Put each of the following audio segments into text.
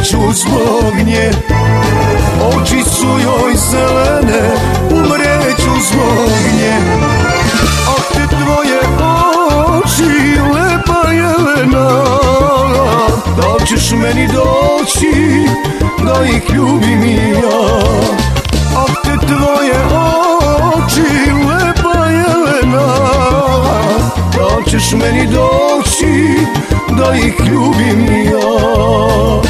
umreću zbog nje. Oči su joj zelene, umreću zbog nje. A te tvoje oči, lepa Jelena Da ćeš meni doći, da ih ljubim i ja? A te tvoje oči, lepa Jelena Da ćeš meni doći, da ih ljubim i ja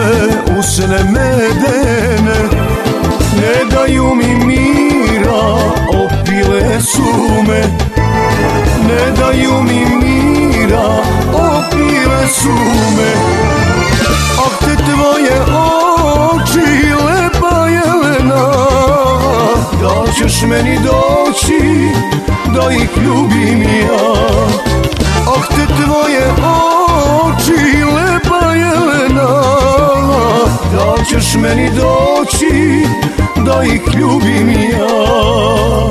lice usne Ne daju mi mira, opile su me. Ne daju mi mira, opile su me. Ah te tvoje oči, lepa Jelena Da ćeš meni doći, da ih ljubim ja ćeš meni doći, da ih ljubim ja.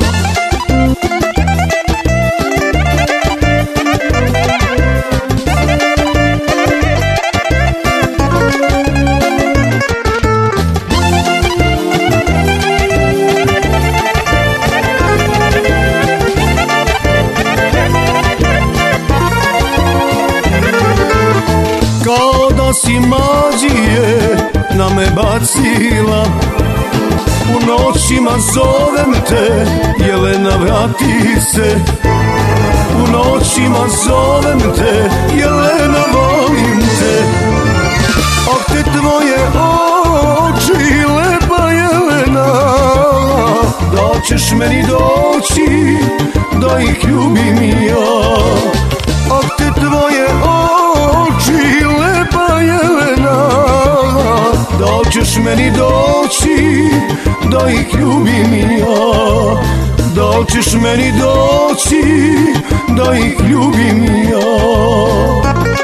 Kao da si mađije na me bacila. U noćima zovem te, Jelena vrati se. U noćima zovem te, Jelena volim te. Ah te tvoje oči, lepa Jelena Da ćeš meni doći, da ih ljubim ja ćeš meni doći? Da ih ljubim ja Da ćeš meni doći? Da ih ljubim ja